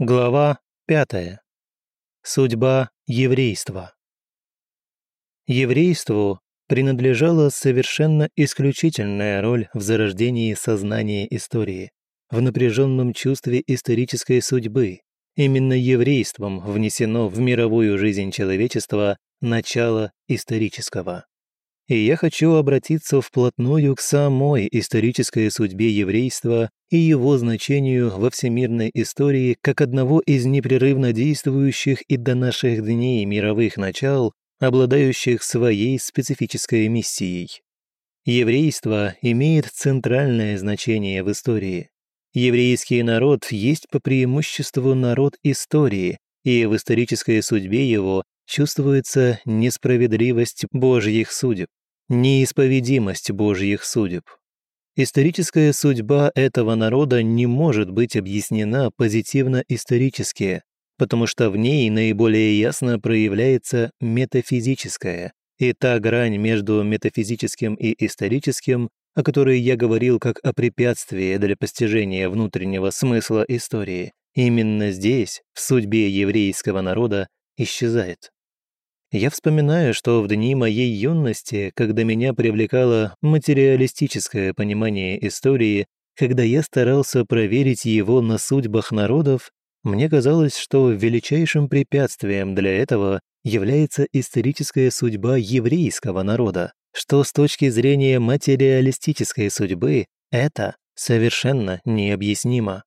Глава 5. Судьба еврейства. Еврейству принадлежала совершенно исключительная роль в зарождении сознания истории, в напряженном чувстве исторической судьбы. Именно еврейством внесено в мировую жизнь человечества начало исторического. И я хочу обратиться вплотную к самой исторической судьбе еврейства и его значению во всемирной истории как одного из непрерывно действующих и до наших дней мировых начал, обладающих своей специфической миссией. Еврейство имеет центральное значение в истории. Еврейский народ есть по преимуществу народ истории, и в исторической судьбе его чувствуется несправедливость Божьих судеб неисповедимость Божьих судеб. Историческая судьба этого народа не может быть объяснена позитивно-исторически, потому что в ней наиболее ясно проявляется метафизическая, и та грань между метафизическим и историческим, о которой я говорил как о препятствии для постижения внутреннего смысла истории, именно здесь, в судьбе еврейского народа, исчезает. Я вспоминаю, что в дни моей юности, когда меня привлекало материалистическое понимание истории, когда я старался проверить его на судьбах народов, мне казалось, что величайшим препятствием для этого является историческая судьба еврейского народа, что с точки зрения материалистической судьбы это совершенно необъяснимо.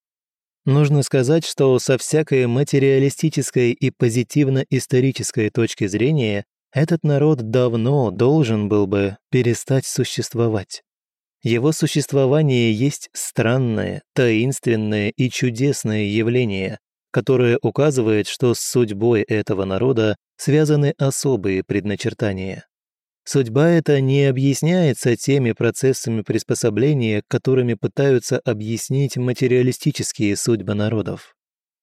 Нужно сказать, что со всякой материалистической и позитивно-исторической точки зрения этот народ давно должен был бы перестать существовать. Его существование есть странное, таинственное и чудесное явление, которое указывает, что с судьбой этого народа связаны особые предначертания. Судьба эта не объясняется теми процессами приспособления, которыми пытаются объяснить материалистические судьбы народов.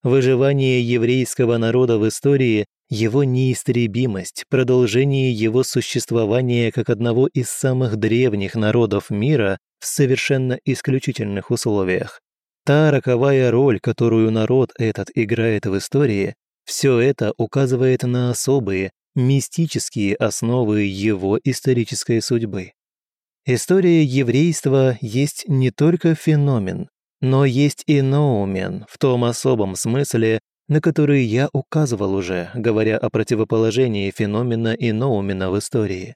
Выживание еврейского народа в истории, его неистребимость, продолжение его существования как одного из самых древних народов мира в совершенно исключительных условиях. Та роковая роль, которую народ этот играет в истории, все это указывает на особые, мистические основы его исторической судьбы. История еврейства есть не только феномен, но есть и ноумен в том особом смысле, на который я указывал уже, говоря о противоположении феномена и ноумена в истории.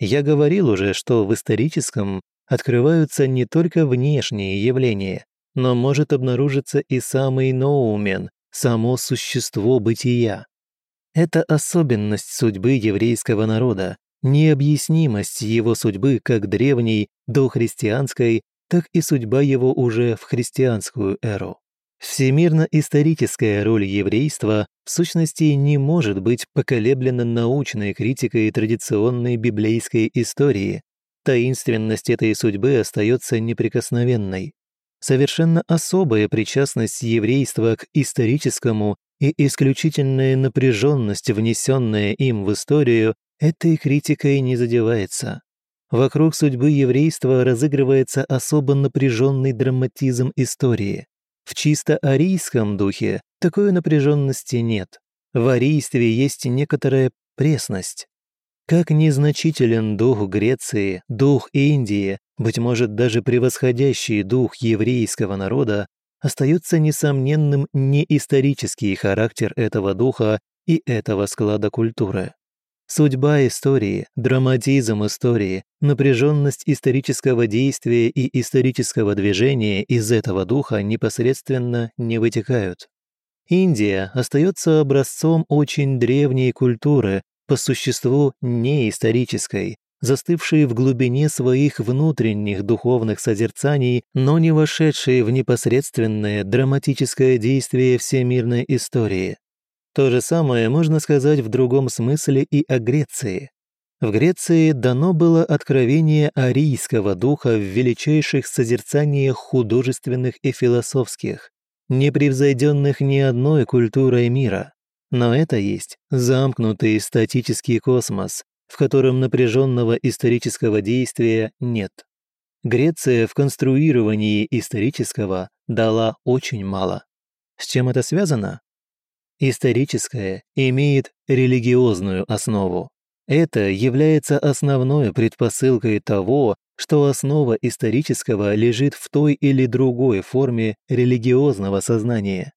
Я говорил уже, что в историческом открываются не только внешние явления, но может обнаружиться и самый ноумен, само существо бытия. Это особенность судьбы еврейского народа, необъяснимость его судьбы как древней, дохристианской, так и судьба его уже в христианскую эру. Всемирно-историческая роль еврейства в сущности не может быть поколеблена научной критикой традиционной библейской истории. Таинственность этой судьбы остается неприкосновенной. Совершенно особая причастность еврейства к историческому и исключительная напряженность, внесенная им в историю, этой критикой не задевается. Вокруг судьбы еврейства разыгрывается особо напряженный драматизм истории. В чисто арийском духе такой напряженности нет. В арийстве есть некоторая пресность. Как незначителен дух Греции, дух Индии, быть может даже превосходящий дух еврейского народа, остается несомненным неисторический характер этого духа и этого склада культуры. Судьба истории, драматизм истории, напряженность исторического действия и исторического движения из этого духа непосредственно не вытекают. Индия остается образцом очень древней культуры, по существу неисторической, застывшие в глубине своих внутренних духовных созерцаний, но не вошедшие в непосредственное драматическое действие всемирной истории. То же самое можно сказать в другом смысле и о Греции. В Греции дано было откровение арийского духа в величайших созерцаниях художественных и философских, непревзойденных ни одной культурой мира. Но это есть замкнутый статический космос, в котором напряженного исторического действия нет. Греция в конструировании исторического дала очень мало. С чем это связано? Историческое имеет религиозную основу. Это является основной предпосылкой того, что основа исторического лежит в той или другой форме религиозного сознания.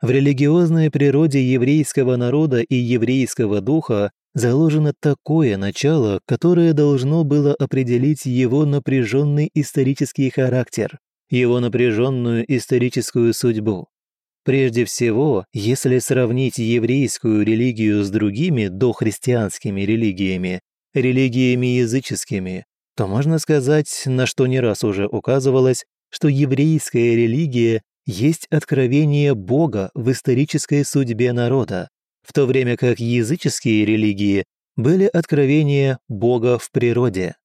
В религиозной природе еврейского народа и еврейского духа заложено такое начало, которое должно было определить его напряженный исторический характер, его напряженную историческую судьбу. Прежде всего, если сравнить еврейскую религию с другими дохристианскими религиями, религиями языческими, то можно сказать, на что не раз уже указывалось, что еврейская религия есть откровение Бога в исторической судьбе народа, в то время как языческие религии были откровения Бога в природе.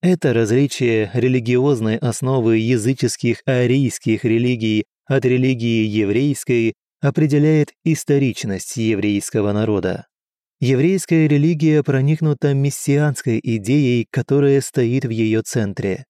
Это различие религиозной основы языческих арийских религий от религии еврейской определяет историчность еврейского народа. Еврейская религия проникнута мессианской идеей, которая стоит в ее центре.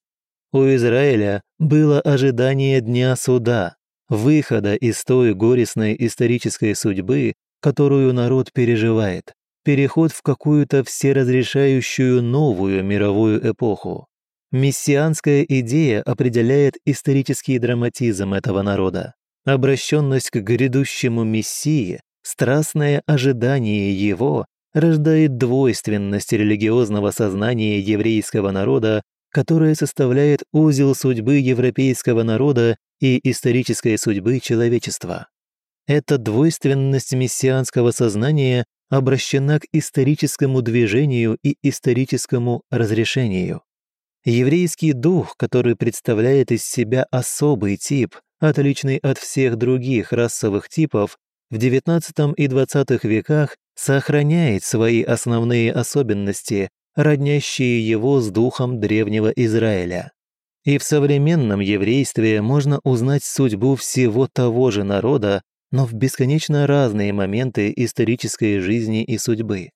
У Израиля было ожидание Дня Суда, выхода из той горестной исторической судьбы, которую народ переживает, переход в какую-то всеразрешающую новую мировую эпоху. Мессианская идея определяет исторический драматизм этого народа, обращенность к грядущему Мессии, страстное ожидание его рождает двойственность религиозного сознания еврейского народа, которая составляет узел судьбы европейского народа и исторической судьбы человечества. Эта двойственность мессианского сознания обращена к историческому движению и историческому разрешению. Еврейский дух, который представляет из себя особый тип, отличный от всех других расовых типов, в XIX и XX веках сохраняет свои основные особенности, роднящие его с духом древнего Израиля. И в современном еврействе можно узнать судьбу всего того же народа, но в бесконечно разные моменты исторической жизни и судьбы.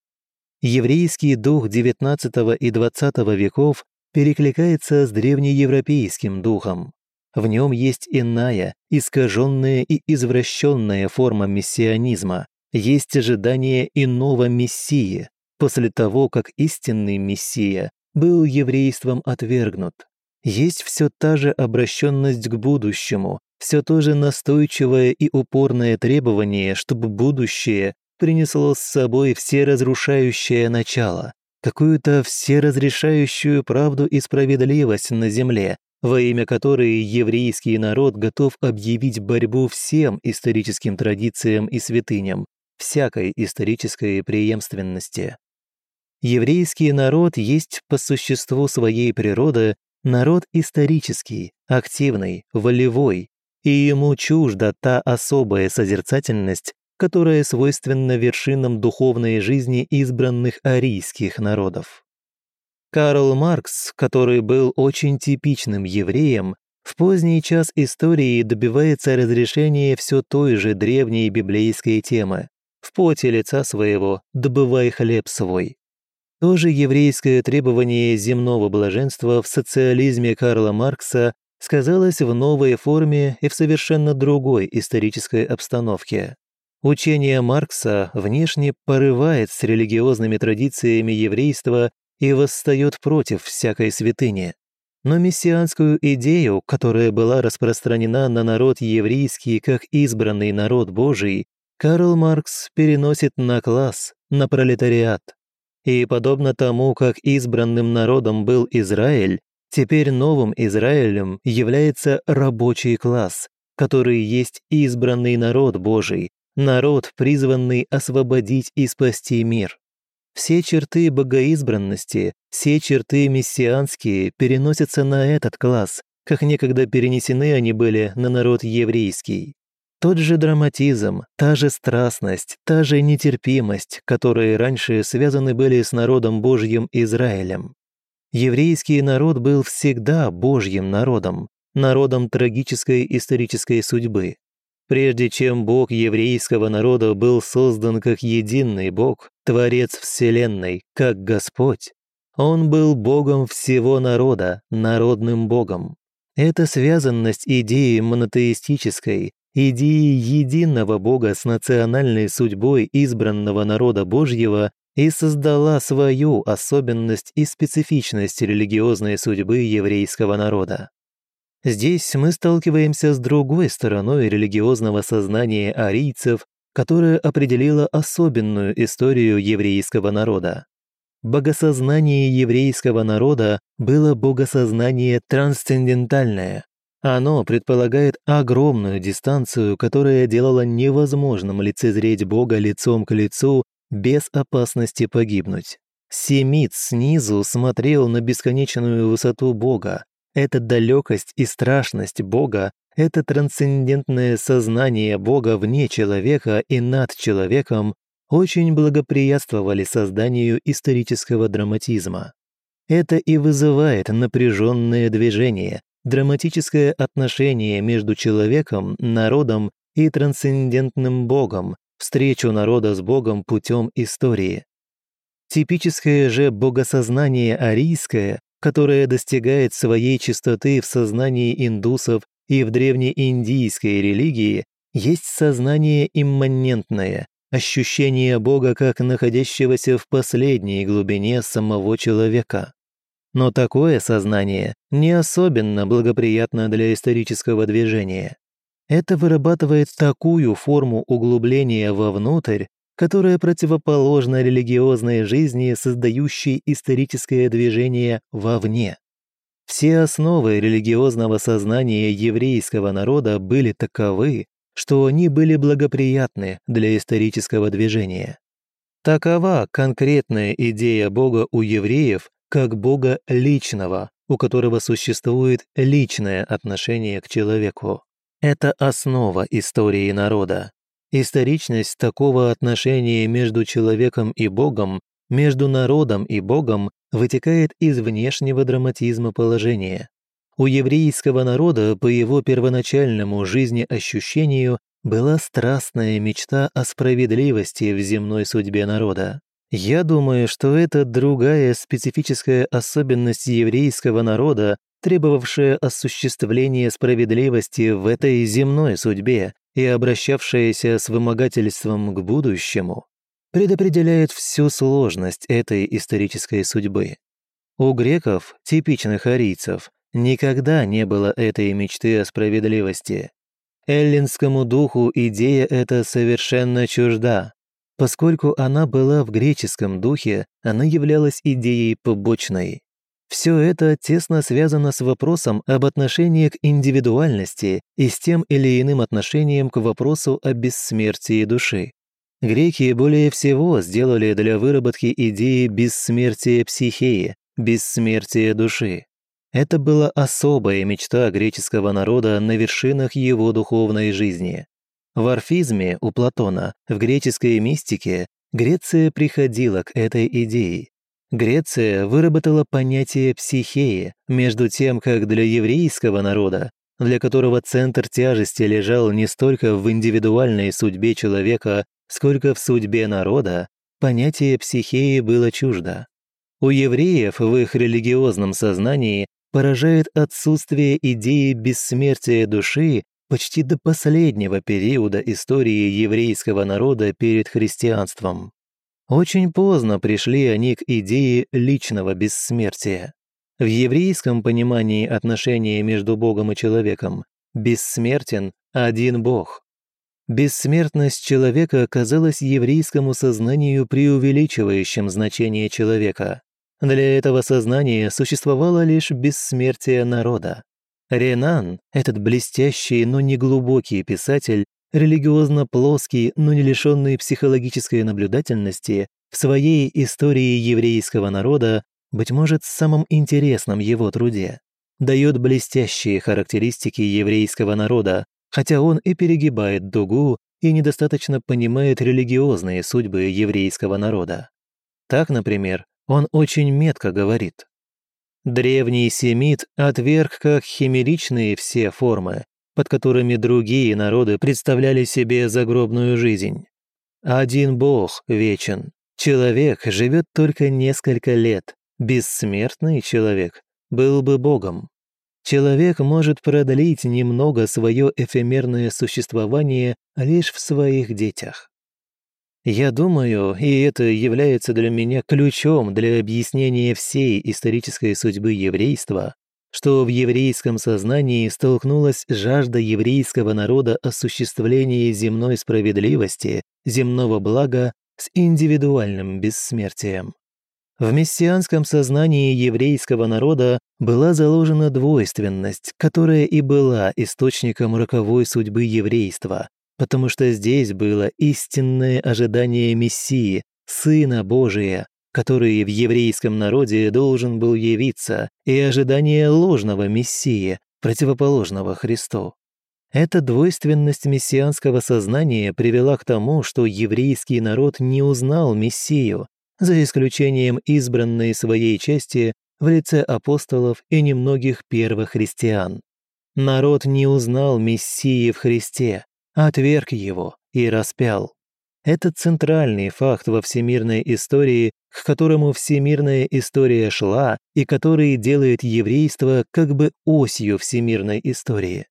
Еврейский дух XIX и XX веков перекликается с древнеевропейским духом. В нем есть иная, искаженная и извращенная форма мессианизма, есть ожидание иного мессии, после того, как истинный мессия был еврейством отвергнут. Есть все та же обращенность к будущему, все то же настойчивое и упорное требование, чтобы будущее принесло с собой всеразрушающее начало, какую-то всеразрешающую правду и справедливость на земле, во имя которой еврейский народ готов объявить борьбу всем историческим традициям и святыням, всякой исторической преемственности. Еврейский народ есть по существу своей природы народ исторический, активный, волевой, и ему чужда та особая созерцательность, которая свойственна вершинам духовной жизни избранных арийских народов. Карл Маркс, который был очень типичным евреем, в поздний час истории добивается разрешения все той же древней библейской темы «В поте лица своего добывай хлеб свой». Тоже еврейское требование земного блаженства в социализме Карла Маркса сказалось в новой форме и в совершенно другой исторической обстановке. Учение Маркса внешне порывает с религиозными традициями еврейства и восстает против всякой святыни. Но мессианскую идею, которая была распространена на народ еврейский как избранный народ Божий, Карл Маркс переносит на класс, на пролетариат. И подобно тому, как избранным народом был Израиль, теперь новым Израилем является рабочий класс, который есть избранный народ Божий, народ, призванный освободить и спасти мир. Все черты богоизбранности, все черты мессианские переносятся на этот класс, как некогда перенесены они были на народ еврейский. Тот же драматизм, та же страстность, та же нетерпимость, которые раньше связаны были с народом Божьим Израилем. Еврейский народ был всегда Божьим народом, народом трагической исторической судьбы. Прежде чем Бог еврейского народа был создан как единый Бог, Творец Вселенной, как Господь, Он был Богом всего народа, народным Богом. Эта связанность идеи монотеистической, идеи единого Бога с национальной судьбой избранного народа Божьего и создала свою особенность и специфичность религиозной судьбы еврейского народа. Здесь мы сталкиваемся с другой стороной религиозного сознания арийцев, которая определила особенную историю еврейского народа. Богосознание еврейского народа было богосознание трансцендентальное. Оно предполагает огромную дистанцию, которая делала невозможным лицезреть Бога лицом к лицу без опасности погибнуть. Семит снизу смотрел на бесконечную высоту Бога. Эта далекость и страшность Бога, это трансцендентное сознание Бога вне человека и над человеком очень благоприятствовали созданию исторического драматизма. Это и вызывает напряженное движение, драматическое отношение между человеком, народом и трансцендентным Богом, встречу народа с Богом путем истории. Типическое же богосознание арийское, которое достигает своей чистоты в сознании индусов и в древнеиндийской религии, есть сознание имманентное, ощущение Бога как находящегося в последней глубине самого человека. Но такое сознание не особенно благоприятно для исторического движения. Это вырабатывает такую форму углубления вовнутрь, которая противоположна религиозной жизни, создающей историческое движение вовне. Все основы религиозного сознания еврейского народа были таковы, что они были благоприятны для исторического движения. Такова конкретная идея Бога у евреев как Бога личного, у которого существует личное отношение к человеку. Это основа истории народа. Историчность такого отношения между человеком и Богом, между народом и Богом вытекает из внешнего драматизма положения. У еврейского народа по его первоначальному жизнеощущению была страстная мечта о справедливости в земной судьбе народа. Я думаю, что это другая специфическая особенность еврейского народа, требовавшая осуществления справедливости в этой земной судьбе и обращавшаяся с вымогательством к будущему, предопределяет всю сложность этой исторической судьбы. У греков, типичных арийцев, никогда не было этой мечты о справедливости. Эллинскому духу идея эта совершенно чужда. Поскольку она была в греческом духе, она являлась идеей побочной. Все это тесно связано с вопросом об отношении к индивидуальности и с тем или иным отношением к вопросу о бессмертии души. Греки более всего сделали для выработки идеи бессмертия психеи, бессмертия души. Это была особая мечта греческого народа на вершинах его духовной жизни. В орфизме у Платона, в греческой мистике, Греция приходила к этой идее, Греция выработала понятие психеи, между тем, как для еврейского народа, для которого центр тяжести лежал не столько в индивидуальной судьбе человека, сколько в судьбе народа, понятие психеи было чуждо. У евреев в их религиозном сознании поражает отсутствие идеи бессмертия души почти до последнего периода истории еврейского народа перед христианством. Очень поздно пришли они к идее личного бессмертия. В еврейском понимании отношения между Богом и человеком бессмертен один Бог. Бессмертность человека казалась еврейскому сознанию преувеличивающим значение человека. Для этого сознания существовало лишь бессмертие народа. Ренан, этот блестящий, но не глубокий писатель, религиозно плоский, но не лишенный психологической наблюдательности, в своей истории еврейского народа, быть может, самым интересном его труде, дает блестящие характеристики еврейского народа, хотя он и перегибает дугу и недостаточно понимает религиозные судьбы еврейского народа. Так, например, он очень метко говорит. Древний семит отверг как химеричные все формы, под которыми другие народы представляли себе загробную жизнь. Один Бог вечен. Человек живет только несколько лет. Бессмертный человек был бы Богом. человек может продлить немного свое эфемерное существование лишь в своих детях. Я думаю, и это является для меня ключом для объяснения всей исторической судьбы еврейства, что в еврейском сознании столкнулась жажда еврейского народа осуществления земной справедливости, земного блага с индивидуальным бессмертием. В мессианском сознании еврейского народа была заложена двойственность, которая и была источником роковой судьбы еврейства, потому что здесь было истинное ожидание Мессии, Сына Божия, который в еврейском народе должен был явиться, и ожидание ложного Мессии, противоположного Христу. Эта двойственность мессианского сознания привела к тому, что еврейский народ не узнал Мессию, за исключением избранной своей части в лице апостолов и немногих первых христиан. Народ не узнал Мессии в Христе, отверг его и распял. Это центральный факт во всемирной истории, к которому всемирная история шла и который делает еврейство как бы осью всемирной истории.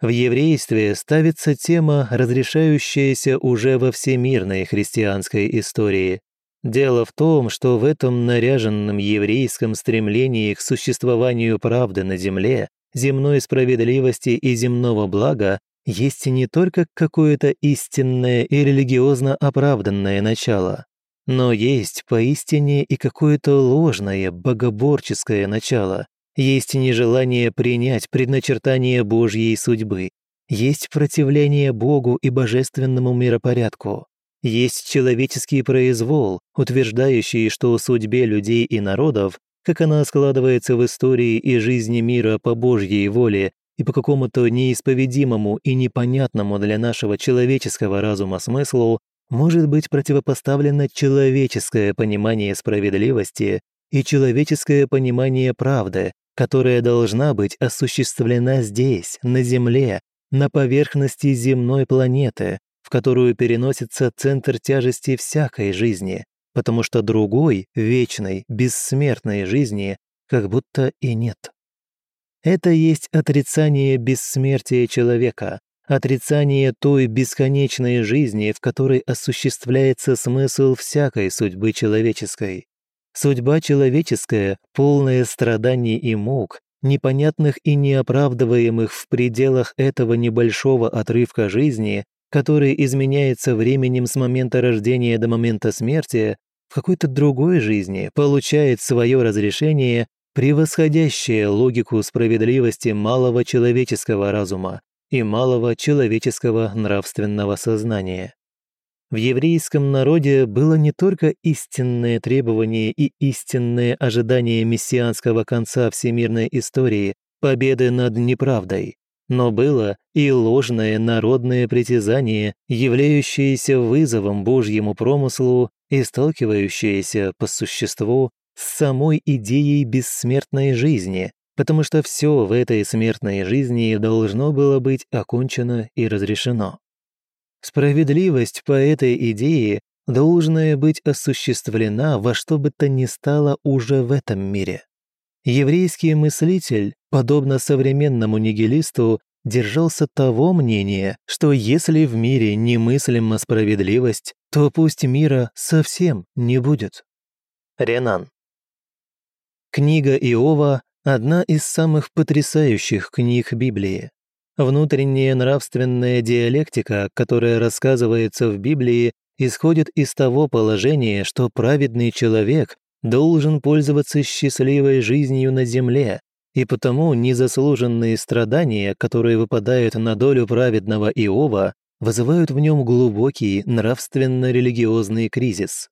В еврействе ставится тема, разрешающаяся уже во всемирной христианской истории, Дело в том, что в этом наряженном еврейском стремлении к существованию правды на земле, земной справедливости и земного блага есть не только какое-то истинное и религиозно оправданное начало, но есть поистине и какое-то ложное, богоборческое начало, есть нежелание принять предначертание Божьей судьбы, есть противление Богу и божественному миропорядку. Есть человеческий произвол, утверждающий, что судьбе людей и народов, как она складывается в истории и жизни мира по Божьей воле и по какому-то неисповедимому и непонятному для нашего человеческого разума смыслу, может быть противопоставлено человеческое понимание справедливости и человеческое понимание правды, которая должна быть осуществлена здесь, на Земле, на поверхности земной планеты, в которую переносится центр тяжести всякой жизни, потому что другой, вечной, бессмертной жизни как будто и нет. Это есть отрицание бессмертия человека, отрицание той бесконечной жизни, в которой осуществляется смысл всякой судьбы человеческой. Судьба человеческая, полная страданий и мук, непонятных и неоправдываемых в пределах этого небольшого отрывка жизни, который изменяется временем с момента рождения до момента смерти, в какой-то другой жизни получает свое разрешение, превосходящее логику справедливости малого человеческого разума и малого человеческого нравственного сознания. В еврейском народе было не только истинное требование и истинное ожидание мессианского конца всемирной истории, победы над неправдой, но было и ложное народное притязание, являющееся вызовом Божьему промыслу и сталкивающееся по существу с самой идеей бессмертной жизни, потому что все в этой смертной жизни должно было быть окончено и разрешено. Справедливость по этой идее должна быть осуществлена во что бы то ни стало уже в этом мире. Еврейский мыслитель, подобно современному нигилисту, держался того мнения, что если в мире немыслима справедливость, то пусть мира совсем не будет. Ренан. Книга Иова – одна из самых потрясающих книг Библии. Внутренняя нравственная диалектика, которая рассказывается в Библии, исходит из того положения, что праведный человек должен пользоваться счастливой жизнью на земле, и потому незаслуженные страдания, которые выпадают на долю праведного Иова, вызывают в нем глубокий нравственно-религиозный кризис.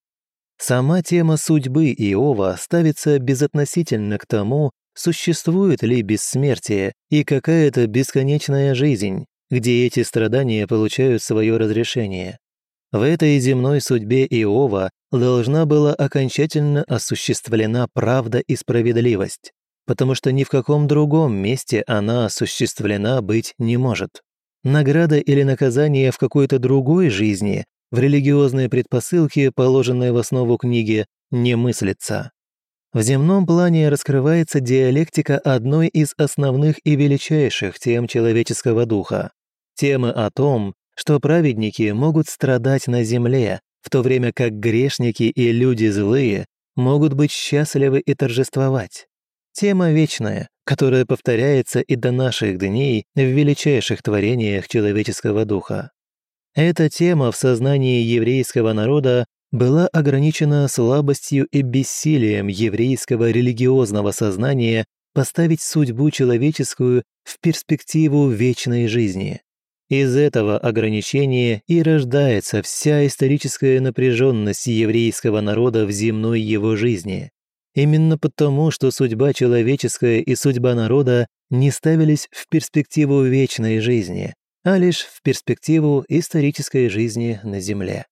Сама тема судьбы Иова ставится безотносительно к тому, существует ли бессмертие и какая-то бесконечная жизнь, где эти страдания получают свое разрешение. В этой земной судьбе Иова должна была окончательно осуществлена правда и справедливость, потому что ни в каком другом месте она осуществлена быть не может. Награда или наказание в какой-то другой жизни, в религиозной предпосылке, положенной в основу книги, не мыслится. В земном плане раскрывается диалектика одной из основных и величайших тем человеческого духа. Темы о том, что праведники могут страдать на земле, в то время как грешники и люди злые могут быть счастливы и торжествовать. Тема вечная, которая повторяется и до наших дней в величайших творениях человеческого духа. Эта тема в сознании еврейского народа была ограничена слабостью и бессилием еврейского религиозного сознания поставить судьбу человеческую в перспективу вечной жизни. Из этого ограничения и рождается вся историческая напряженность еврейского народа в земной его жизни. Именно потому, что судьба человеческая и судьба народа не ставились в перспективу вечной жизни, а лишь в перспективу исторической жизни на Земле.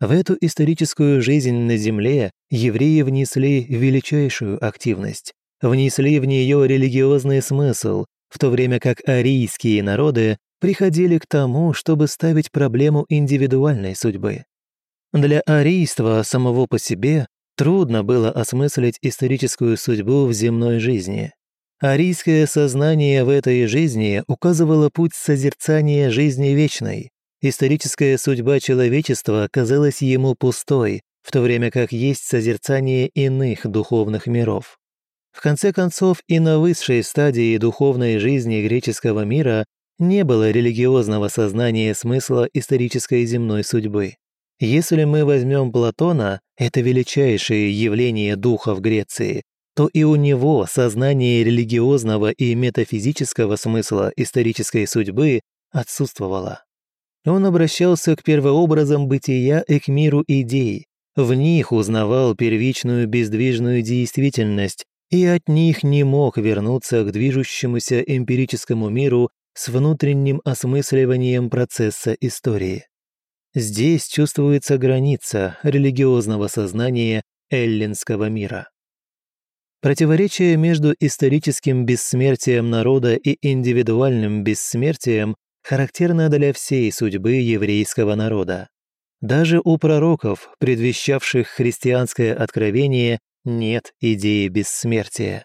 В эту историческую жизнь на Земле евреи внесли величайшую активность, внесли в нее религиозный смысл, в то время как арийские народы приходили к тому, чтобы ставить проблему индивидуальной судьбы. Для арийства самого по себе трудно было осмыслить историческую судьбу в земной жизни. Арийское сознание в этой жизни указывало путь созерцания жизни вечной. Историческая судьба человечества казалась ему пустой, в то время как есть созерцание иных духовных миров. В конце концов, и на высшей стадии духовной жизни греческого мира не было религиозного сознания смысла исторической земной судьбы. Если мы возьмем Платона, это величайшее явление духа в Греции, то и у него сознание религиозного и метафизического смысла исторической судьбы отсутствовало. Он обращался к первообразам бытия и к миру идей, в них узнавал первичную бездвижную действительность и от них не мог вернуться к движущемуся эмпирическому миру с внутренним осмысливанием процесса истории. Здесь чувствуется граница религиозного сознания эллинского мира. Противоречие между историческим бессмертием народа и индивидуальным бессмертием характерно для всей судьбы еврейского народа. Даже у пророков, предвещавших христианское откровение, нет идеи бессмертия.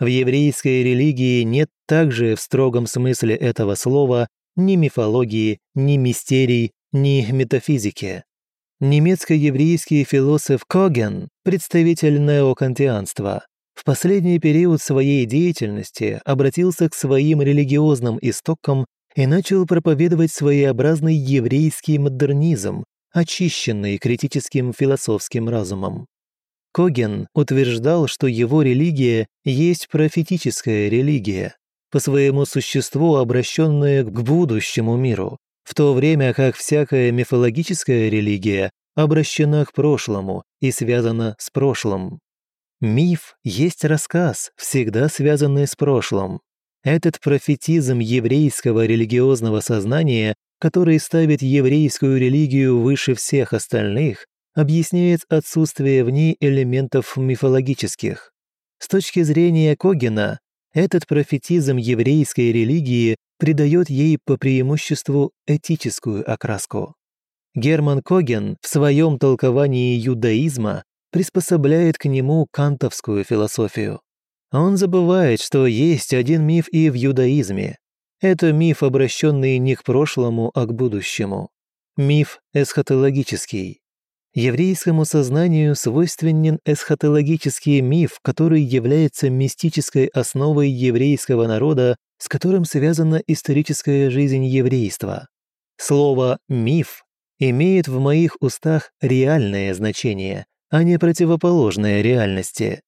В еврейской религии нет также в строгом смысле этого слова ни мифологии, ни мистерий, ни метафизики. Немецко-еврейский философ Коген, представитель неокантианства, в последний период своей деятельности обратился к своим религиозным истокам и начал проповедовать своеобразный еврейский модернизм, очищенный критическим философским разумом. Коген утверждал, что его религия есть профетическая религия, по своему существу обращенная к будущему миру, в то время как всякая мифологическая религия обращена к прошлому и связана с прошлым. Миф есть рассказ, всегда связанный с прошлым. Этот профетизм еврейского религиозного сознания, который ставит еврейскую религию выше всех остальных, объясняет отсутствие в ней элементов мифологических. С точки зрения Когена, этот профетизм еврейской религии придает ей по преимуществу этическую окраску. Герман Коген в своем толковании юдаизма приспособляет к нему кантовскую философию. Он забывает, что есть один миф и в юдаизме. Это миф, обращенный не к прошлому, а к будущему. Миф эсхатологический. Еврейскому сознанию свойственен эсхатологический миф, который является мистической основой еврейского народа, с которым связана историческая жизнь еврейства. Слово «миф» имеет в моих устах реальное значение, а не противоположное реальности.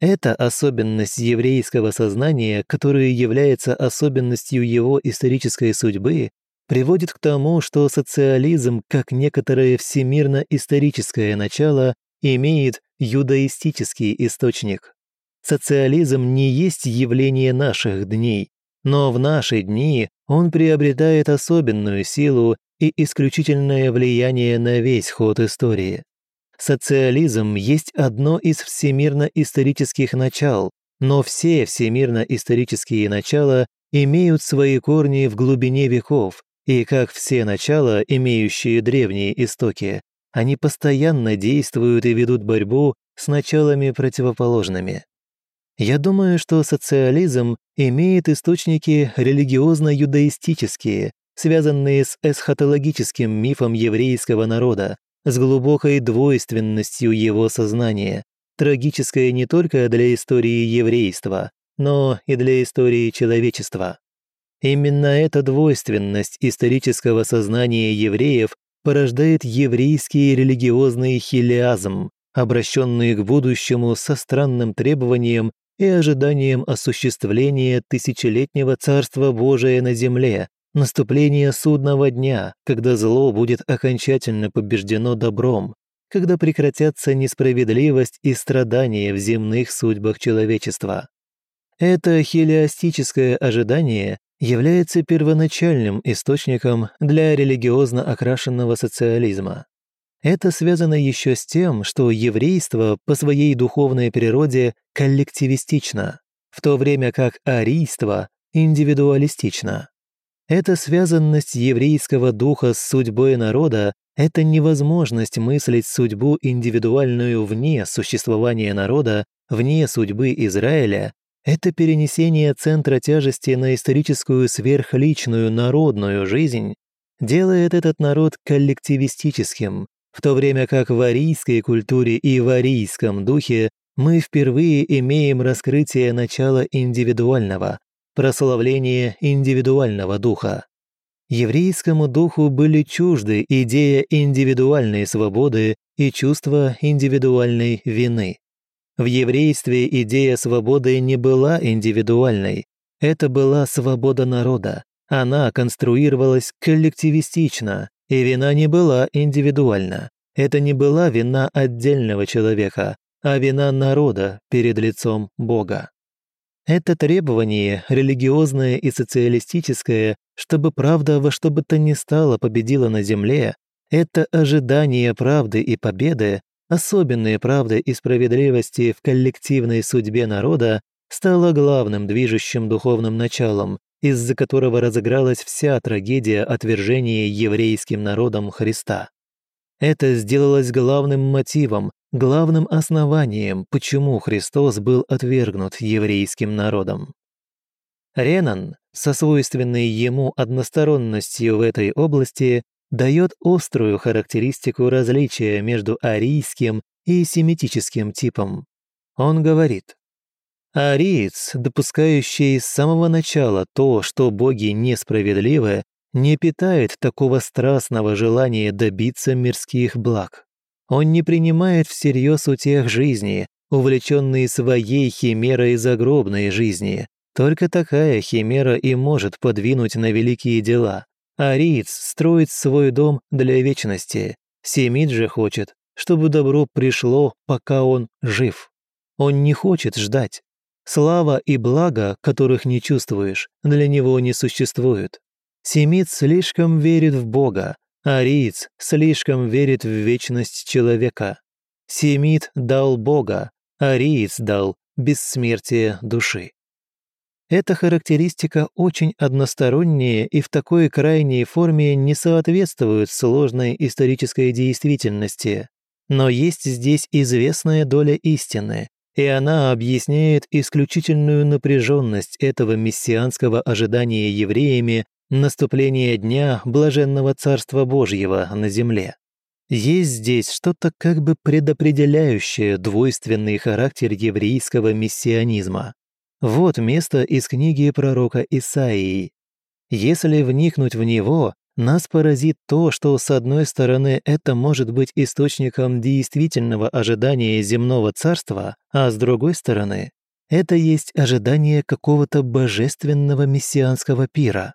Это особенность еврейского сознания, которая является особенностью его исторической судьбы, приводит к тому, что социализм, как некоторое всемирно-историческое начало, имеет юдаистический источник. Социализм не есть явление наших дней, но в наши дни он приобретает особенную силу и исключительное влияние на весь ход истории. Социализм есть одно из всемирно-исторических начал, но все всемирно-исторические начала имеют свои корни в глубине веков, и как все начала, имеющие древние истоки, они постоянно действуют и ведут борьбу с началами противоположными. Я думаю, что социализм имеет источники религиозно-юдаистические, связанные с эсхатологическим мифом еврейского народа, с глубокой двойственностью его сознания, трагическое не только для истории еврейства, но и для истории человечества. Именно эта двойственность исторического сознания евреев порождает еврейский религиозный хилиазм, обращенный к будущему со странным требованием и ожиданием осуществления тысячелетнего Царства Божия на земле, наступления судного дня, когда зло будет окончательно побеждено добром, когда прекратятся несправедливость и страдания в земных судьбах человечества. Это хелиастическое ожидание является первоначальным источником для религиозно окрашенного социализма. Это связано еще с тем, что еврейство по своей духовной природе коллективистично, в то время как арийство индивидуалистично. Эта связанность еврейского духа с судьбой народа – это невозможность мыслить судьбу индивидуальную вне существования народа, вне судьбы Израиля, это перенесение центра тяжести на историческую сверхличную народную жизнь. Делает этот народ коллективистическим, в то время как в арийской культуре и в арийском духе мы впервые имеем раскрытие начала индивидуального, прославление индивидуального духа. Еврейскому духу были чужды идея индивидуальной свободы и чувство индивидуальной вины. В еврействе идея свободы не была индивидуальной, это была свобода народа. Она конструировалась коллективистично, и вина не была индивидуальна. Это не была вина отдельного человека, а вина народа перед лицом Бога. Это требование, религиозное и социалистическое, чтобы правда во что бы то ни стало победила на земле, это ожидание правды и победы, особенные правды и справедливости в коллективной судьбе народа, стало главным движущим духовным началом, из-за которого разыгралась вся трагедия отвержения еврейским народом Христа. Это сделалось главным мотивом, главным основанием, почему Христос был отвергнут еврейским народом. Ренан, со свойственной ему односторонностью в этой области, дает острую характеристику различия между арийским и семитическим типом. Он говорит, «Ариец, допускающий с самого начала то, что боги несправедливы, не питает такого страстного желания добиться мирских благ. Он не принимает всерьез утех жизни, увлеченный своей химерой загробной жизни. Только такая химера и может подвинуть на великие дела. Ариец строит свой дом для вечности. Семид же хочет, чтобы добро пришло, пока он жив. Он не хочет ждать. Слава и благо, которых не чувствуешь, для него не существуют. Семит слишком верит в Бога, ариец слишком верит в вечность человека. Семит дал Бога, ариец дал бессмертие души. Эта характеристика очень односторонняя и в такой крайней форме не соответствует сложной исторической действительности. Но есть здесь известная доля истины, и она объясняет исключительную напряженность этого мессианского ожидания евреями наступление дня блаженного Царства Божьего на земле. Есть здесь что-то как бы предопределяющее двойственный характер еврейского мессианизма. Вот место из книги пророка Исаии. Если вникнуть в него, нас поразит то, что с одной стороны это может быть источником действительного ожидания земного царства, а с другой стороны это есть ожидание какого-то божественного мессианского пира.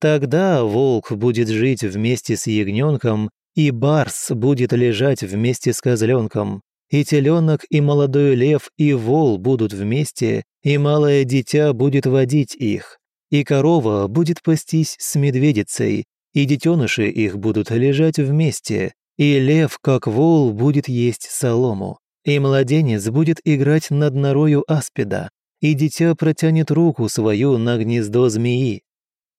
Тогда волк будет жить вместе с ягненком, и барс будет лежать вместе с козленком, и теленок, и молодой лев, и вол будут вместе, и малое дитя будет водить их, и корова будет пастись с медведицей, и детеныши их будут лежать вместе, и лев, как вол, будет есть солому, и младенец будет играть над норою аспида, и дитя протянет руку свою на гнездо змеи,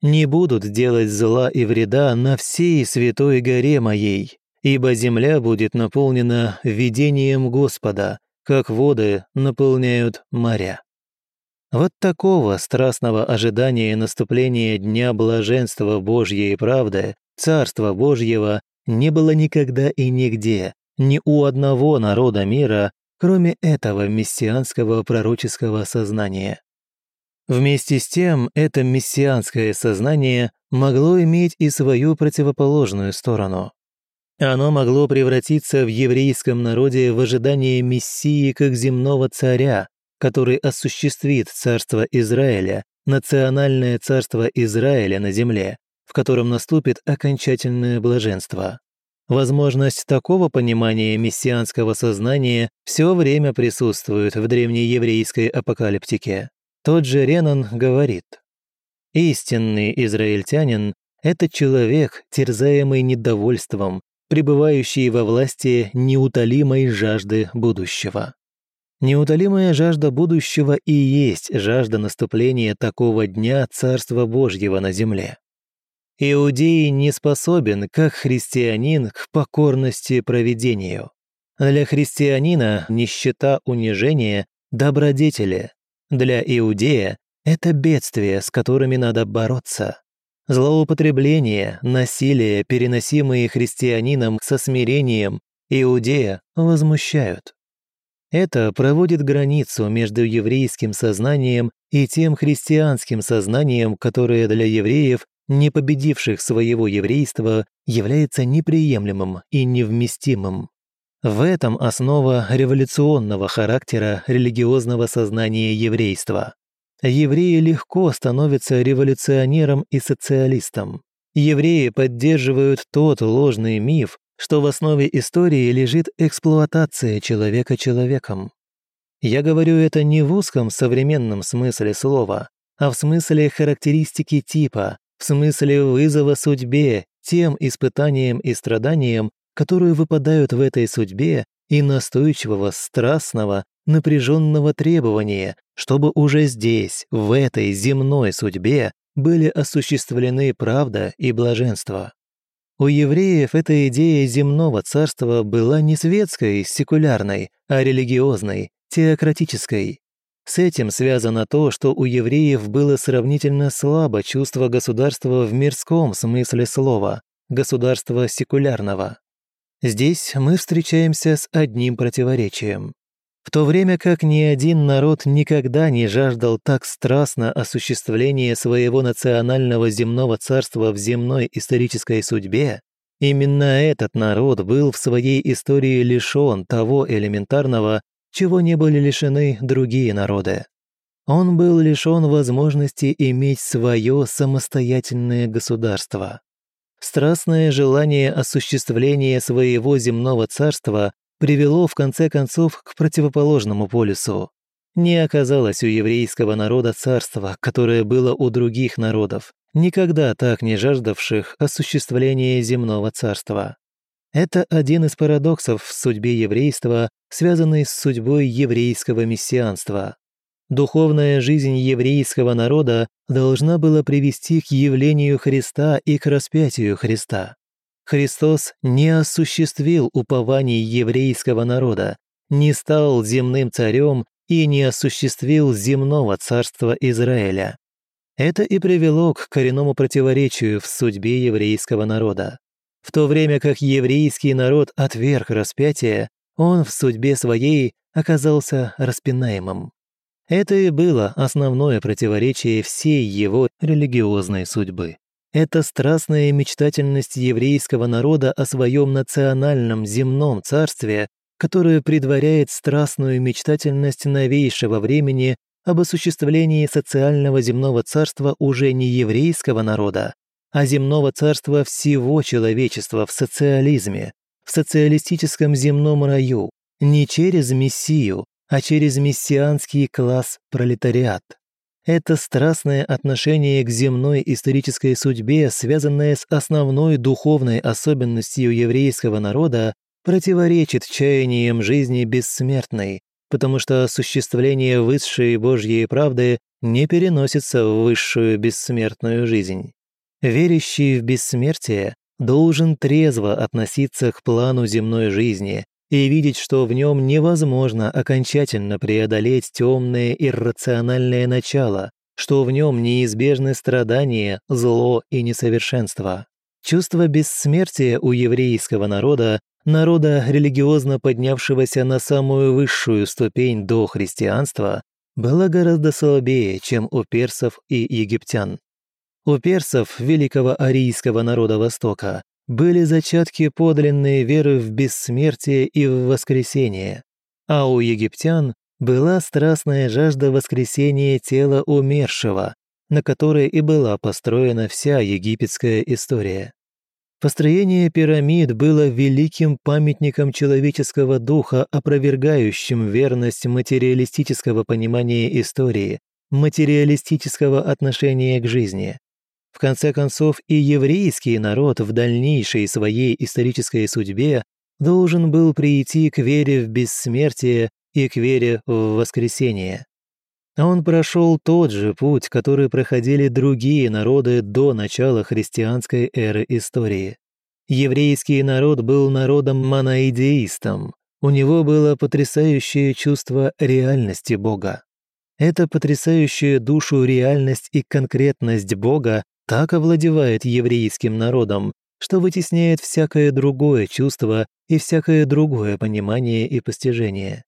не будут делать зла и вреда на всей святой горе моей, ибо земля будет наполнена видением Господа, как воды наполняют моря. Вот такого страстного ожидания наступления Дня Блаженства Божьей правды, Царства Божьего, не было никогда и нигде, ни у одного народа мира, кроме этого мессианского пророческого сознания. Вместе с тем, это мессианское сознание могло иметь и свою противоположную сторону. Оно могло превратиться в еврейском народе в ожидании Мессии как земного царя, который осуществит царство Израиля, национальное царство Израиля на земле, в котором наступит окончательное блаженство. Возможность такого понимания мессианского сознания все время присутствует в древнееврейской апокалиптике. Тот же Ренан говорит, «Истинный израильтянин – это человек, терзаемый недовольством, пребывающий во власти неутолимой жажды будущего». Неутолимая жажда будущего и есть жажда наступления такого дня Царства Божьего на земле. Иудей не способен, как христианин, к покорности проведению. Для христианина нищета унижение – добродетели. Для иудея – это бедствия, с которыми надо бороться. Злоупотребление, насилие, переносимые христианином со смирением, иудея возмущают. Это проводит границу между еврейским сознанием и тем христианским сознанием, которое для евреев, не победивших своего еврейства, является неприемлемым и невместимым. В этом основа революционного характера религиозного сознания еврейства. Евреи легко становятся революционером и социалистом. Евреи поддерживают тот ложный миф, что в основе истории лежит эксплуатация человека человеком. Я говорю это не в узком современном смысле слова, а в смысле характеристики типа, в смысле вызова судьбе, тем испытаниям и страданиям, которые выпадают в этой судьбе и настойчивого, страстного, напряженного требования, чтобы уже здесь, в этой земной судьбе, были осуществлены правда и блаженство. У евреев эта идея земного царства была не светской, секулярной, а религиозной, теократической. С этим связано то, что у евреев было сравнительно слабо чувство государства в мирском смысле слова, государства секулярного. Здесь мы встречаемся с одним противоречием. В то время как ни один народ никогда не жаждал так страстно осуществления своего национального земного царства в земной исторической судьбе, именно этот народ был в своей истории лишен того элементарного, чего не были лишены другие народы. Он был лишен возможности иметь свое самостоятельное государство. Страстное желание осуществления своего земного царства привело в конце концов к противоположному полюсу. Не оказалось у еврейского народа царства, которое было у других народов, никогда так не жаждавших осуществления земного царства. Это один из парадоксов в судьбе еврейства, связанный с судьбой еврейского мессианства. Духовная жизнь еврейского народа должна была привести к явлению Христа и к распятию Христа. Христос не осуществил упований еврейского народа, не стал земным царем и не осуществил земного царства Израиля. Это и привело к коренному противоречию в судьбе еврейского народа. В то время как еврейский народ отверг распятие, он в судьбе своей оказался распинаемым. Это и было основное противоречие всей его религиозной судьбы. Это страстная мечтательность еврейского народа о своем национальном земном царстве, которое предваряет страстную мечтательность новейшего времени об осуществлении социального земного царства уже не еврейского народа, а земного царства всего человечества в социализме, в социалистическом земном раю, не через Мессию, а через мессианский класс пролетариат. Это страстное отношение к земной исторической судьбе, связанное с основной духовной особенностью еврейского народа, противоречит чаяниям жизни бессмертной, потому что осуществление высшей Божьей правды не переносится в высшую бессмертную жизнь. Верящий в бессмертие должен трезво относиться к плану земной жизни и видеть, что в нем невозможно окончательно преодолеть темное иррациональное начало, что в нем неизбежны страдания, зло и несовершенство. Чувство бессмертия у еврейского народа, народа, религиозно поднявшегося на самую высшую ступень до христианства, было гораздо слабее, чем у персов и египтян. У персов, великого арийского народа Востока, были зачатки подлинной веры в бессмертие и в воскресение, а у египтян была страстная жажда воскресения тела умершего, на которой и была построена вся египетская история. Построение пирамид было великим памятником человеческого духа, опровергающим верность материалистического понимания истории, материалистического отношения к жизни. В конце концов, и еврейский народ в дальнейшей своей исторической судьбе должен был прийти к вере в бессмертие и к вере в воскресение. Он прошел тот же путь, который проходили другие народы до начала христианской эры истории. Еврейский народ был народом моноидеистом. У него было потрясающее чувство реальности Бога. Эта потрясающая душу реальность и конкретность Бога так овладевает еврейским народом, что вытесняет всякое другое чувство и всякое другое понимание и постижение.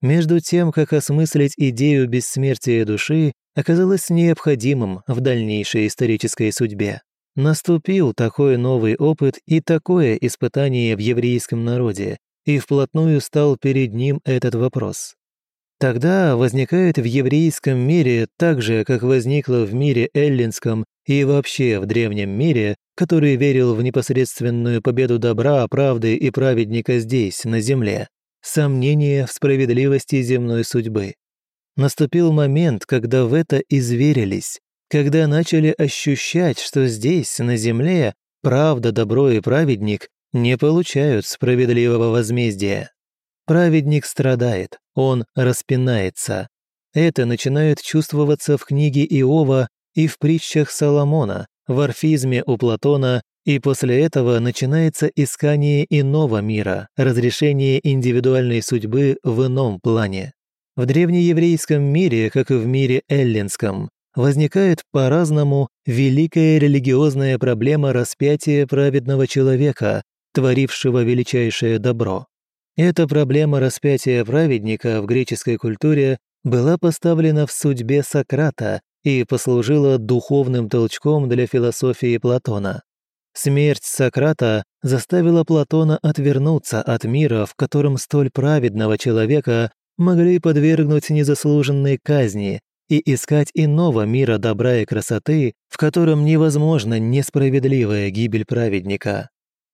Между тем, как осмыслить идею бессмертия души, оказалось необходимым в дальнейшей исторической судьбе. Наступил такой новый опыт и такое испытание в еврейском народе, и вплотную стал перед ним этот вопрос. Тогда возникает в еврейском мире так же, как возникло в мире эллинском и вообще в древнем мире, который верил в непосредственную победу добра, правды и праведника здесь, на земле, сомнение в справедливости земной судьбы. Наступил момент, когда в это изверились, когда начали ощущать, что здесь, на земле, правда, добро и праведник не получают справедливого возмездия. Праведник страдает, он распинается. Это начинает чувствоваться в книге Иова и в притчах Соломона, в орфизме у Платона, и после этого начинается искание иного мира, разрешение индивидуальной судьбы в ином плане. В древнееврейском мире, как и в мире эллинском, возникает по-разному великая религиозная проблема распятия праведного человека, творившего величайшее добро. Эта проблема распятия праведника в греческой культуре была поставлена в судьбе Сократа и послужила духовным толчком для философии Платона. Смерть Сократа заставила Платона отвернуться от мира, в котором столь праведного человека могли подвергнуть незаслуженной казни и искать иного мира добра и красоты, в котором невозможна несправедливая гибель праведника.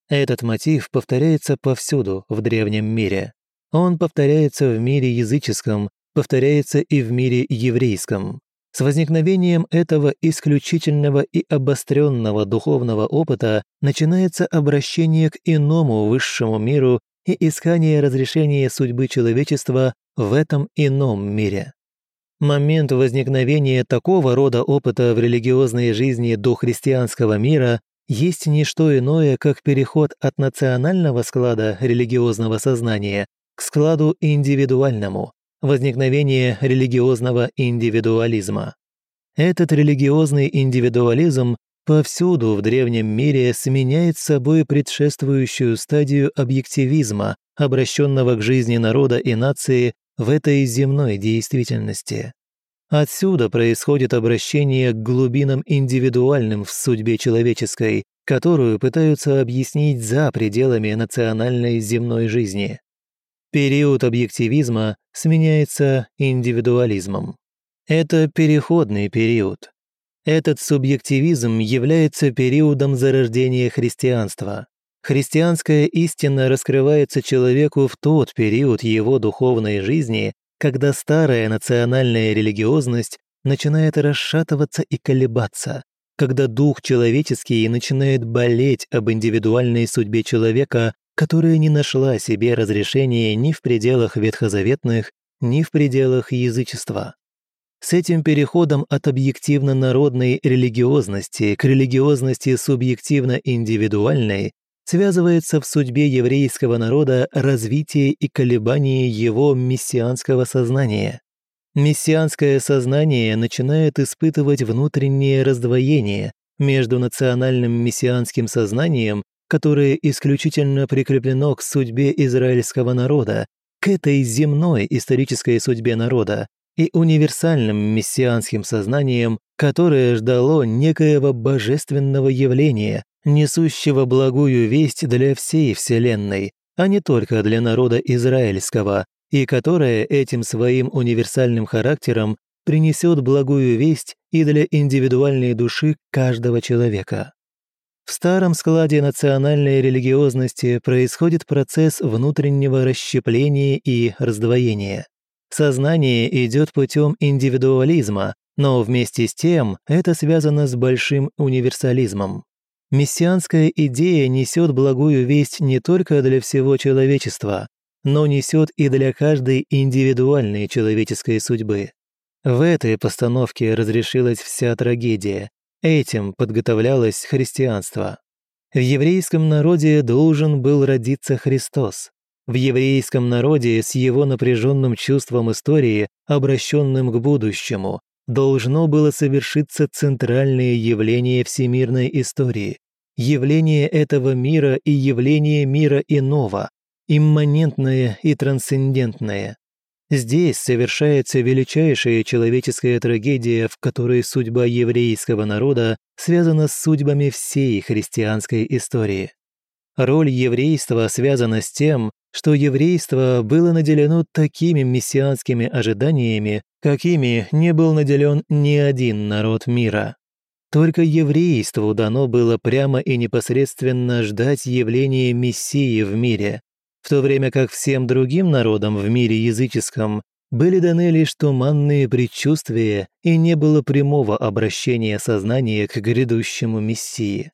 Этот мотив повторяется повсюду в древнем мире. Он повторяется в мире языческом, повторяется и в мире еврейском. С возникновением этого исключительного и обостренного духовного опыта начинается обращение к иному высшему миру и искание разрешения судьбы человечества в этом ином мире. Момент возникновения такого рода опыта в религиозной жизни до христианского мира есть не что иное, как переход от национального склада религиозного сознания к складу индивидуальному, возникновение религиозного индивидуализма. Этот религиозный индивидуализм повсюду в древнем мире сменяет собой предшествующую стадию объективизма, обращенного к жизни народа и нации в этой земной действительности. Отсюда происходит обращение к глубинам индивидуальным в судьбе человеческой, которую пытаются объяснить за пределами национальной земной жизни. Период объективизма сменяется индивидуализмом. Это переходный период. Этот субъективизм является периодом зарождения христианства. Христианская истина раскрывается человеку в тот период его духовной жизни, когда старая национальная религиозность начинает расшатываться и колебаться, когда дух человеческий начинает болеть об индивидуальной судьбе человека, которая не нашла себе разрешения ни в пределах ветхозаветных, ни в пределах язычества. С этим переходом от объективно-народной религиозности к религиозности субъективно-индивидуальной связывается в судьбе еврейского народа развитие и колебание его мессианского сознания. Мессианское сознание начинает испытывать внутреннее раздвоение между национальным мессианским сознанием, которое исключительно прикреплено к судьбе израильского народа, к этой земной исторической судьбе народа, и универсальным мессианским сознанием, которое ждало некоего божественного явления, несущего благую весть для всей Вселенной, а не только для народа израильского, и которое этим своим универсальным характером принесет благую весть и для индивидуальной души каждого человека. В старом складе национальной религиозности происходит процесс внутреннего расщепления и раздвоения. Сознание идет путем индивидуализма, но вместе с тем это связано с большим универсализмом. Мессианская идея несет благую весть не только для всего человечества, но несет и для каждой индивидуальной человеческой судьбы. В этой постановке разрешилась вся трагедия. Этим подготовлялось христианство. В еврейском народе должен был родиться Христос. В еврейском народе с его напряженным чувством истории, обращенным к будущему, должно было совершиться центральное явление всемирной истории. Явление этого мира и явление мира иного, имманентное и трансцендентное. Здесь совершается величайшая человеческая трагедия, в которой судьба еврейского народа связана с судьбами всей христианской истории. Роль еврейства связана с тем, что еврейство было наделено такими мессианскими ожиданиями, какими не был наделен ни один народ мира. Только еврейству дано было прямо и непосредственно ждать явления Мессии в мире, в то время как всем другим народам в мире языческом были даны лишь туманные предчувствия и не было прямого обращения сознания к грядущему Мессии.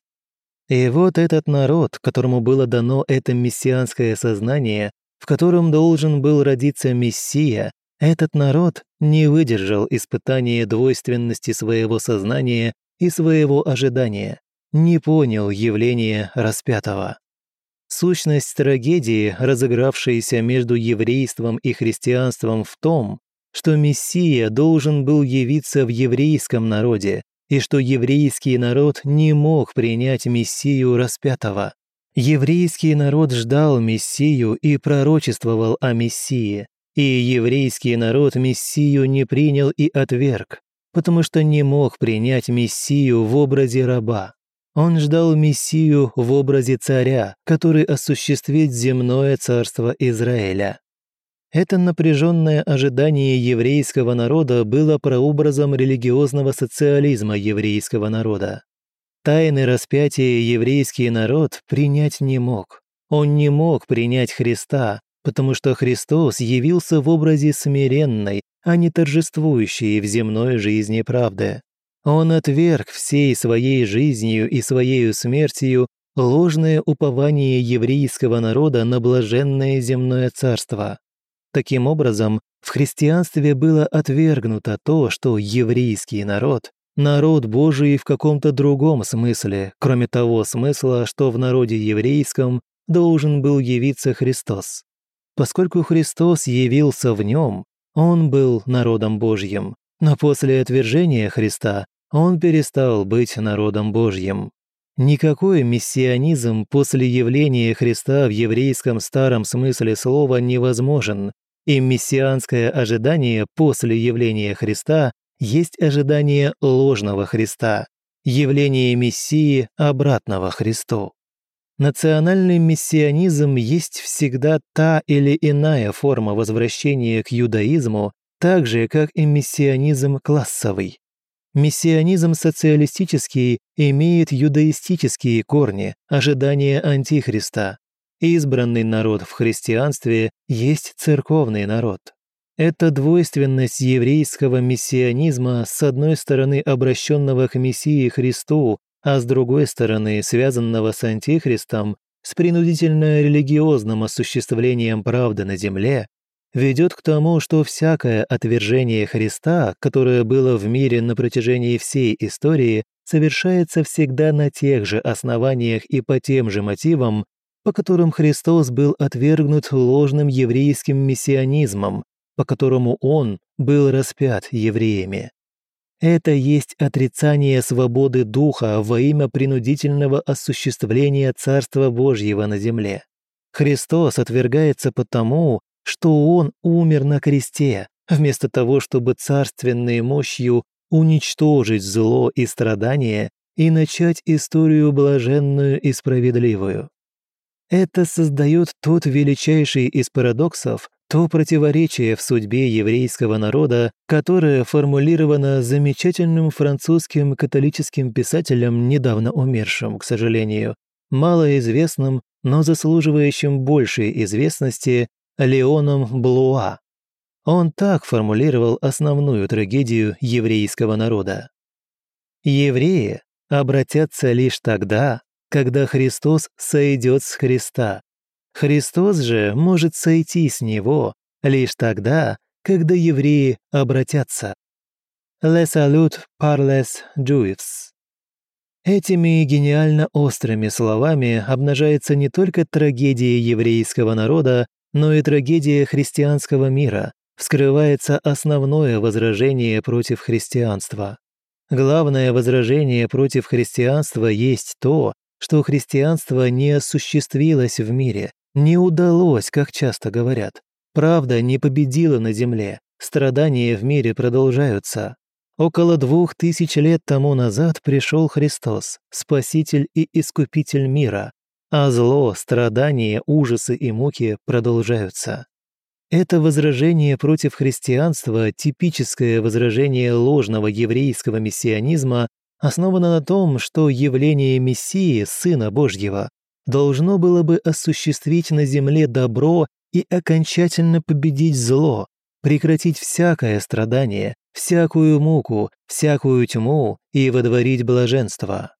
И вот этот народ, которому было дано это мессианское сознание, в котором должен был родиться Мессия, этот народ не выдержал испытания двойственности своего сознания и своего ожидания, не понял явления распятого. Сущность трагедии, разыгравшейся между еврейством и христианством в том, что Мессия должен был явиться в еврейском народе, и что еврейский народ не мог принять Мессию распятого. Еврейский народ ждал Мессию и пророчествовал о Мессии, и еврейский народ Мессию не принял и отверг, потому что не мог принять Мессию в образе раба. Он ждал Мессию в образе царя, который осуществит земное царство Израиля. Это напряженное ожидание еврейского народа было прообразом религиозного социализма еврейского народа. Тайны распятия еврейский народ принять не мог. Он не мог принять Христа, потому что Христос явился в образе смиренной, а не торжествующей в земной жизни правды. Он отверг всей своей жизнью и своей смертью ложное упование еврейского народа на блаженное земное царство. Таким образом, в христианстве было отвергнуто то, что еврейский народ – народ Божий в каком-то другом смысле, кроме того смысла, что в народе еврейском должен был явиться Христос. Поскольку Христос явился в нем, он был народом Божьим, но после отвержения Христа он перестал быть народом Божьим. Никакой мессианизм после явления Христа в еврейском старом смысле слова невозможен, и мессианское ожидание после явления Христа есть ожидание ложного Христа, явление Мессии обратного Христу. Национальный мессианизм есть всегда та или иная форма возвращения к юдаизму, так же, как и мессианизм классовый. Мессианизм социалистический имеет юдаистические корни, ожидания антихриста, Избранный народ в христианстве есть церковный народ. Эта двойственность еврейского мессианизма с одной стороны обращенного к Мессии Христу, а с другой стороны связанного с Антихристом, с принудительно-религиозным осуществлением правды на земле, ведет к тому, что всякое отвержение Христа, которое было в мире на протяжении всей истории, совершается всегда на тех же основаниях и по тем же мотивам, по которым Христос был отвергнут ложным еврейским мессианизмом, по которому Он был распят евреями. Это есть отрицание свободы духа во имя принудительного осуществления Царства Божьего на земле. Христос отвергается потому, что Он умер на кресте, вместо того, чтобы царственной мощью уничтожить зло и страдания и начать историю блаженную и справедливую. Это создает тот величайший из парадоксов, то противоречие в судьбе еврейского народа, которое формулировано замечательным французским католическим писателем, недавно умершим, к сожалению, малоизвестным, но заслуживающим большей известности Леоном Блуа. Он так формулировал основную трагедию еврейского народа. Евреи обратятся лишь тогда, когда Христос сойдет с Христа. Христос же может сойти с Него лишь тогда, когда евреи обратятся. «Le salut par les Juifs». Этими гениально острыми словами обнажается не только трагедия еврейского народа, но и трагедия христианского мира, вскрывается основное возражение против христианства. Главное возражение против христианства есть то, что христианство не осуществилось в мире, не удалось, как часто говорят. Правда не победила на земле, страдания в мире продолжаются. Около двух тысяч лет тому назад пришел Христос, Спаситель и Искупитель мира, а зло, страдания, ужасы и муки продолжаются. Это возражение против христианства, типическое возражение ложного еврейского мессианизма, основано на том, что явление Мессии, Сына Божьего, должно было бы осуществить на земле добро и окончательно победить зло, прекратить всякое страдание, всякую муку, всякую тьму и водворить блаженство.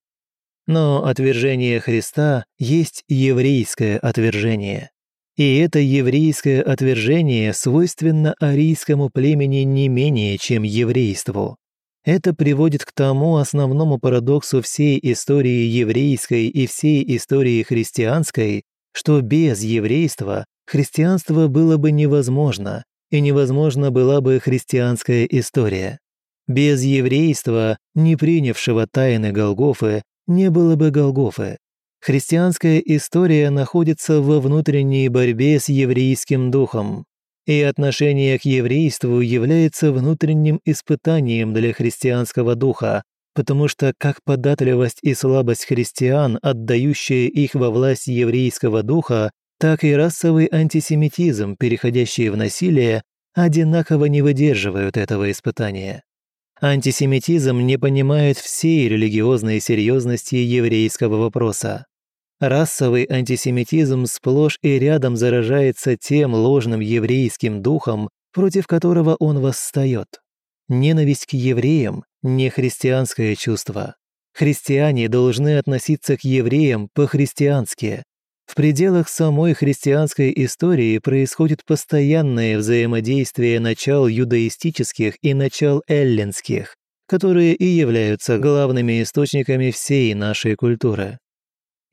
Но отвержение Христа есть еврейское отвержение. И это еврейское отвержение свойственно арийскому племени не менее, чем еврейству. Это приводит к тому основному парадоксу всей истории еврейской и всей истории христианской, что без еврейства христианство было бы невозможно, и невозможна была бы христианская история. Без еврейства, не принявшего тайны Голгофы, не было бы Голгофы. Христианская история находится во внутренней борьбе с еврейским духом, и отношение к еврейству является внутренним испытанием для христианского духа, потому что как податливость и слабость христиан, отдающие их во власть еврейского духа, так и расовый антисемитизм, переходящий в насилие, одинаково не выдерживают этого испытания. Антисемитизм не понимает всей религиозной серьезности еврейского вопроса. Расовый антисемитизм сплошь и рядом заражается тем ложным еврейским духом, против которого он восстает. Ненависть к евреям – не христианское чувство. Христиане должны относиться к евреям по-христиански, в пределах самой христианской истории происходит постоянное взаимодействие начал юдаистических и начал эллинских, которые и являются главными источниками всей нашей культуры.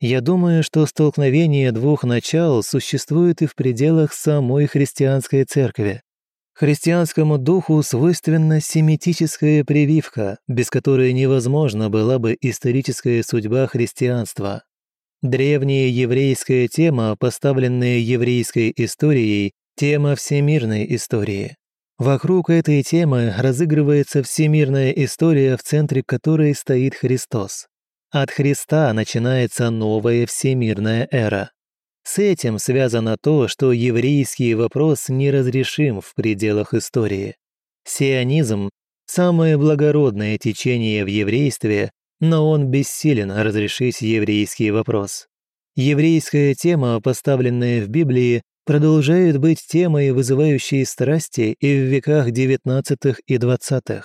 Я думаю, что столкновение двух начал существует и в пределах самой христианской церкви. Христианскому духу свойственна семитическая прививка, без которой невозможна была бы историческая судьба христианства. Древняя еврейская тема, поставленная еврейской историей, тема всемирной истории. Вокруг этой темы разыгрывается всемирная история, в центре которой стоит Христос. От Христа начинается новая всемирная эра. С этим связано то, что еврейский вопрос неразрешим в пределах истории. Сионизм – самое благородное течение в еврействе, но он бессилен разрешить еврейский вопрос. Еврейская тема, поставленная в Библии, продолжает быть темой, вызывающей страсти и в веках XIX и XX.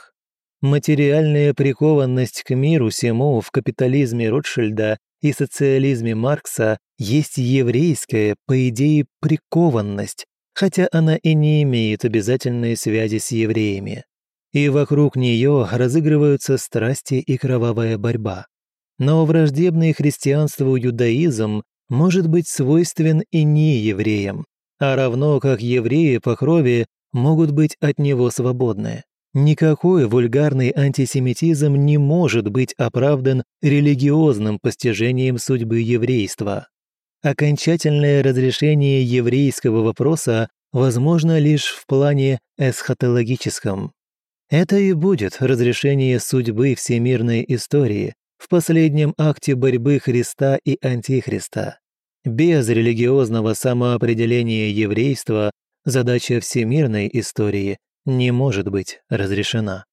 Материальная прикованность к миру сему в капитализме Ротшильда и социализме Маркса есть еврейская, по идее, прикованность, хотя она и не имеет обязательной связи с евреями. И вокруг нее разыгрываются страсти и кровавая борьба. Но враждебный христианству юдаизм может быть свойствен и не евреям, а равно как евреи по крови могут быть от него свободны. Никакой вульгарный антисемитизм не может быть оправдан религиозным постижением судьбы еврейства. Окончательное разрешение еврейского вопроса возможно лишь в плане эсхатологическом. Это и будет разрешение судьбы всемирной истории в последнем акте борьбы Христа и Антихриста. Без религиозного самоопределения еврейства задача всемирной истории не может быть разрешена.